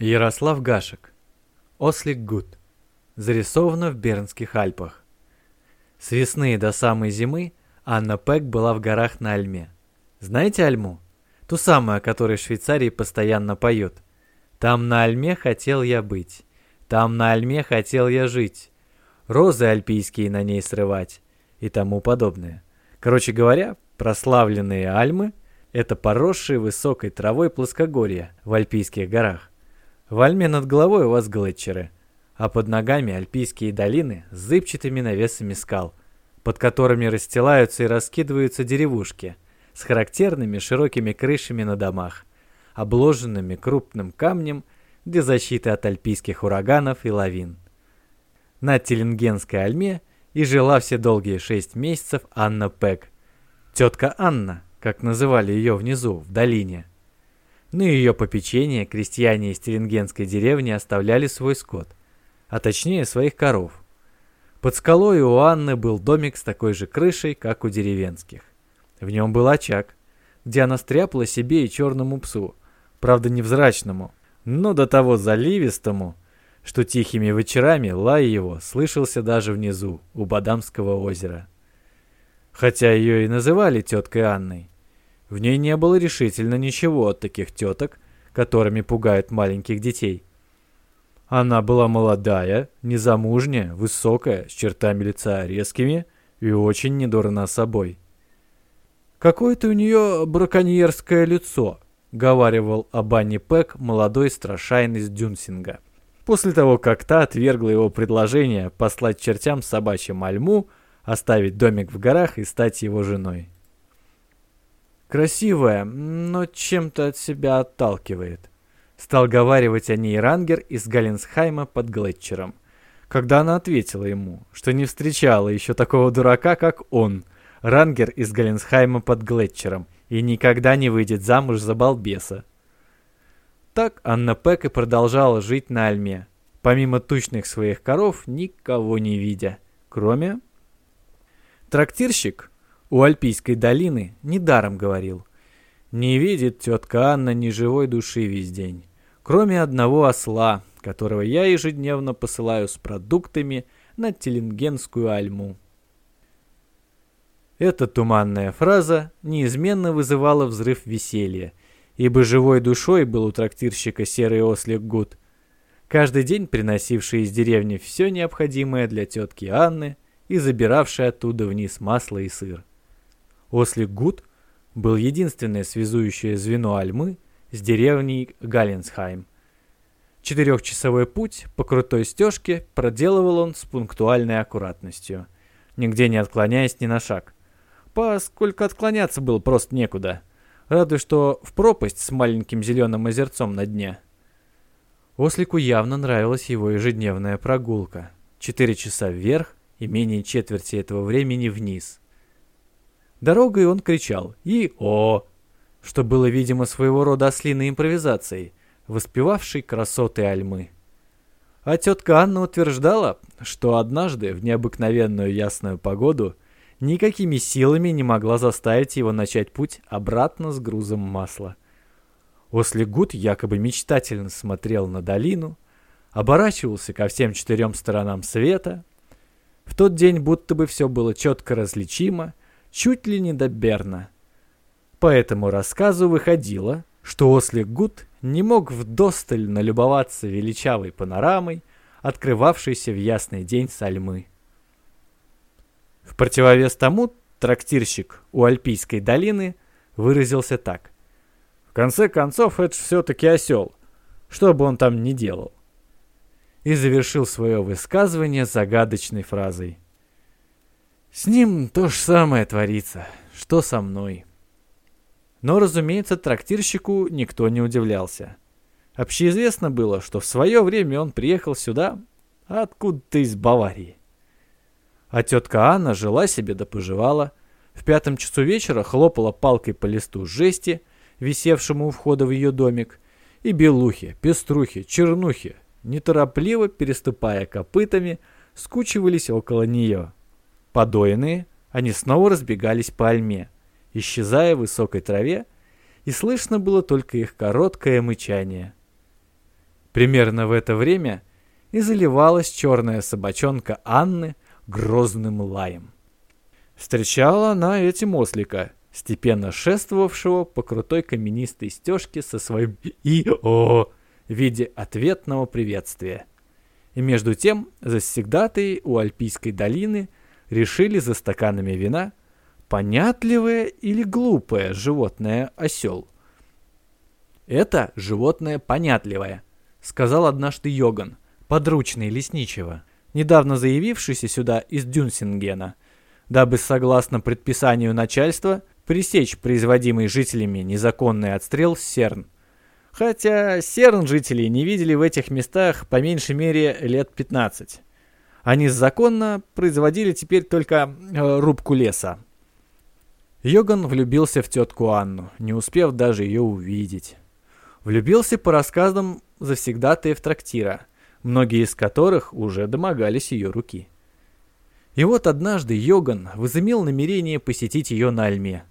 Ярослав Гашек. Ослик Гуд. Зарисовано в Бернских Альпах. С весны до самой зимы Анна Пек была в горах на Альме. Знаете Альму? Ту самую, о которой в Швейцарии постоянно поют. Там на Альме хотел я быть. Там на Альме хотел я жить. Розы альпийские на ней срывать. И тому подобное. Короче говоря, прославленные Альмы – это поросшие высокой травой плоскогорья в Альпийских горах. В Альме над головой у вас глетчеры, а под ногами альпийские долины с зыбчатыми навесами скал, под которыми расстилаются и раскидываются деревушки с характерными широкими крышами на домах, обложенными крупным камнем для защиты от альпийских ураганов и лавин. На Теленгенской Альме и жила все долгие шесть месяцев Анна Пек. Тетка Анна, как называли ее внизу, в долине – на ее попечение крестьяне из Теренгенской деревни оставляли свой скот, а точнее своих коров. Под скалой у Анны был домик с такой же крышей, как у деревенских. В нем был очаг, где она стряпала себе и черному псу, правда невзрачному, но до того заливистому, что тихими вечерами лай его слышался даже внизу, у Бадамского озера. Хотя ее и называли теткой Анной, в ней не было решительно ничего от таких теток, которыми пугают маленьких детей. Она была молодая, незамужняя, высокая, с чертами лица резкими и очень недурна собой. «Какое-то у нее браконьерское лицо», — говаривал об Анне Пэк молодой страшайный из Дюнсинга. После того, как та отвергла его предложение послать чертям собачьим альму, оставить домик в горах и стать его женой. Красивая, но чем-то от себя отталкивает. Стал говаривать о ней Рангер из Галленсхайма под Глетчером. Когда она ответила ему, что не встречала еще такого дурака, как он, Рангер из Галленсхайма под Глетчером, и никогда не выйдет замуж за балбеса. Так Анна Пек и продолжала жить на Альме, помимо тучных своих коров, никого не видя, кроме... Трактирщик, у Альпийской долины недаром говорил. Не видит тетка Анна ни живой души весь день, кроме одного осла, которого я ежедневно посылаю с продуктами на Теленгенскую Альму. Эта туманная фраза неизменно вызывала взрыв веселья, ибо живой душой был у трактирщика серый ослик Гуд, каждый день приносивший из деревни все необходимое для тетки Анны и забиравший оттуда вниз масло и сыр. Ослик Гуд был единственное связующее звено Альмы с деревней Галленсхайм. Четырехчасовой путь по крутой стежке проделывал он с пунктуальной аккуратностью, нигде не отклоняясь ни на шаг. Поскольку отклоняться было просто некуда, радуясь, что в пропасть с маленьким зеленым озерцом на дне. Ослику явно нравилась его ежедневная прогулка. Четыре часа вверх и менее четверти этого времени вниз – Дорогой он кричал «И-о!», что было, видимо, своего рода ослиной импровизацией, воспевавшей красоты Альмы. А тетка Анна утверждала, что однажды в необыкновенную ясную погоду никакими силами не могла заставить его начать путь обратно с грузом масла. Ослегут якобы мечтательно смотрел на долину, оборачивался ко всем четырем сторонам света. В тот день будто бы все было четко различимо, чуть ли не до Берна. По этому рассказу выходило, что Ослик Гуд не мог вдосталь налюбоваться величавой панорамой, открывавшейся в ясный день Сальмы. В противовес тому трактирщик у Альпийской долины выразился так. В конце концов, это все-таки осел, что бы он там ни делал. И завершил свое высказывание загадочной фразой – с ним то же самое творится, что со мной. Но, разумеется, трактирщику никто не удивлялся. Общеизвестно было, что в свое время он приехал сюда откуда-то из Баварии. А тетка Анна жила себе да поживала. В пятом часу вечера хлопала палкой по листу жести, висевшему у входа в ее домик, и белухи, пеструхи, чернухи, неторопливо переступая копытами, скучивались около нее. Подоенные, они снова разбегались по альме, исчезая в высокой траве, и слышно было только их короткое мычание. Примерно в это время и заливалась черная собачонка Анны грозным лаем. Встречала она этим ослика, степенно шествовавшего по крутой каменистой стежке со своим «И-о» в виде ответного приветствия. И между тем завсегдатые у Альпийской долины решили за стаканами вина понятливое или глупое животное осел. «Это животное понятливое», — сказал однажды Йоган, подручный лесничего, недавно заявившийся сюда из Дюнсингена, дабы, согласно предписанию начальства, пресечь производимый жителями незаконный отстрел серн. Хотя серн жители не видели в этих местах по меньшей мере лет 15. Они законно производили теперь только э, рубку леса. Йоган влюбился в тетку Анну, не успев даже ее увидеть. Влюбился по рассказам завсегдатаев трактира, многие из которых уже домогались ее руки. И вот однажды Йоган возымел намерение посетить ее на Альме.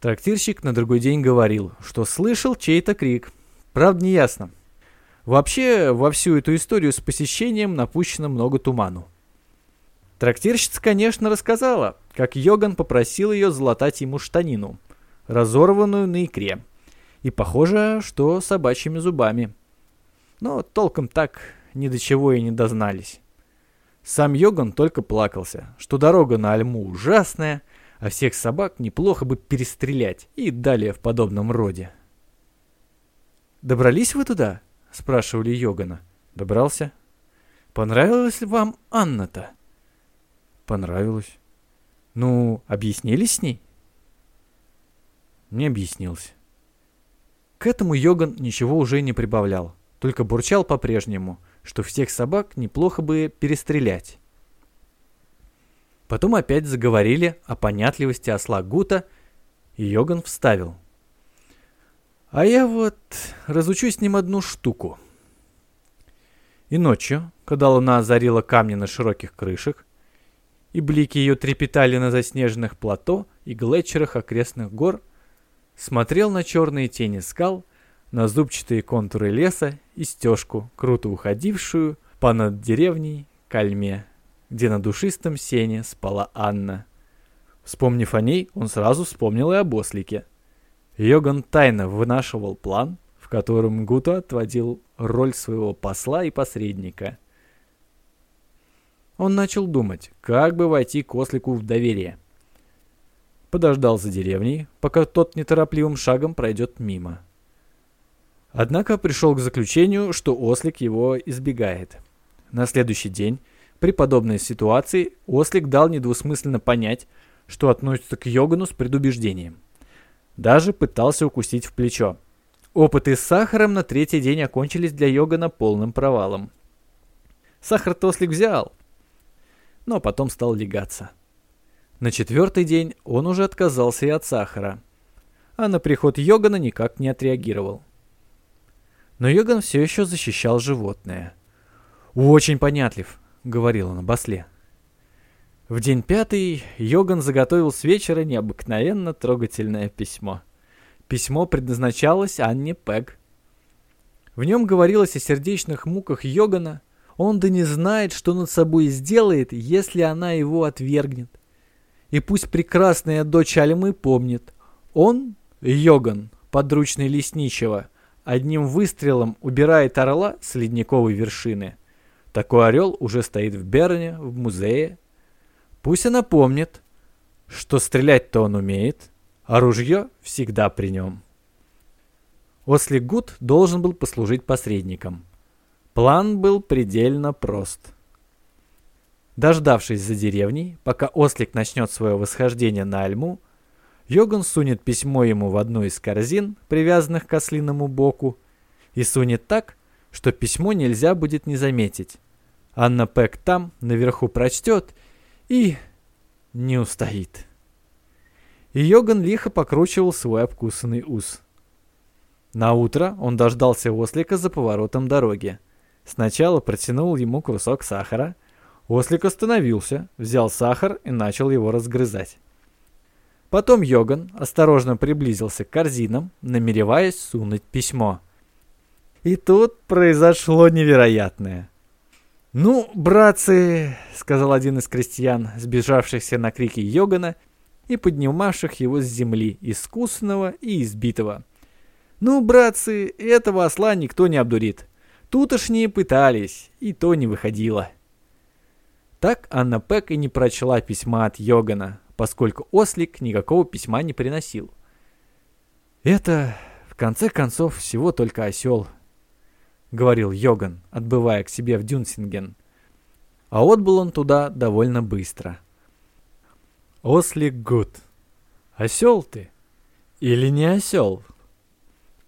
Трактирщик на другой день говорил, что слышал чей-то крик. Правда, неясно. Вообще, во всю эту историю с посещением напущено много туману. Трактирщица, конечно, рассказала, как Йоган попросил ее залатать ему штанину, разорванную на икре, и похоже, что собачьими зубами. Но толком так ни до чего и не дознались. Сам Йоган только плакался, что дорога на Альму ужасная, а всех собак неплохо бы перестрелять и далее в подобном роде. «Добрались вы туда?» — спрашивали Йогана. «Добрался». «Понравилась ли вам Анна-то?» Понравилось. Ну, объяснились с ней? Не объяснился. К этому Йоган ничего уже не прибавлял, только бурчал по-прежнему, что всех собак неплохо бы перестрелять. Потом опять заговорили о понятливости осла Гута, и Йоган вставил. А я вот разучу с ним одну штуку. И ночью, когда луна озарила камни на широких крышах, и блики ее трепетали на заснеженных плато и глетчерах окрестных гор, смотрел на черные тени скал, на зубчатые контуры леса и стежку, круто уходившую понад деревней Кальме, где на душистом сене спала Анна. Вспомнив о ней, он сразу вспомнил и об ослике. Йоган тайно вынашивал план, в котором Гута отводил роль своего посла и посредника – он начал думать, как бы войти к ослику в доверие. Подождал за деревней, пока тот неторопливым шагом пройдет мимо. Однако пришел к заключению, что ослик его избегает. На следующий день, при подобной ситуации, ослик дал недвусмысленно понять, что относится к Йогану с предубеждением. Даже пытался укусить в плечо. Опыты с сахаром на третий день окончились для Йогана полным провалом. Сахар-то ослик взял, но потом стал легаться. На четвертый день он уже отказался и от сахара, а на приход Йогана никак не отреагировал. Но Йоган все еще защищал животное. «Очень понятлив», — говорил он басле. В день пятый Йоган заготовил с вечера необыкновенно трогательное письмо. Письмо предназначалось Анне Пэг. В нем говорилось о сердечных муках Йогана — он да не знает, что над собой сделает, если она его отвергнет. И пусть прекрасная дочь Альмы помнит. Он, Йоган, подручный лесничего, одним выстрелом убирает орла с ледниковой вершины. Такой орел уже стоит в Берне, в музее. Пусть она помнит, что стрелять-то он умеет, а ружье всегда при нем. Ослик Гуд должен был послужить посредником. План был предельно прост. Дождавшись за деревней, пока ослик начнет свое восхождение на Альму, Йоган сунет письмо ему в одну из корзин, привязанных к ослиному боку, и сунет так, что письмо нельзя будет не заметить. Анна Пэк там, наверху прочтет и не устоит. И Йоган лихо покручивал свой обкусанный ус. На утро он дождался ослика за поворотом дороги. Сначала протянул ему кусок сахара. Ослик остановился, взял сахар и начал его разгрызать. Потом Йоган осторожно приблизился к корзинам, намереваясь сунуть письмо. И тут произошло невероятное. «Ну, братцы», — сказал один из крестьян, сбежавшихся на крики Йогана и поднимавших его с земли, искусного и избитого. «Ну, братцы, этого осла никто не обдурит. Тутошние пытались, и то не выходило». Так Анна Пек и не прочла письма от Йогана, поскольку ослик никакого письма не приносил. «Это, в конце концов, всего только осел», — говорил Йоган, отбывая к себе в Дюнсинген. А отбыл он туда довольно быстро. «Ослик Гуд, осел ты или не осел?»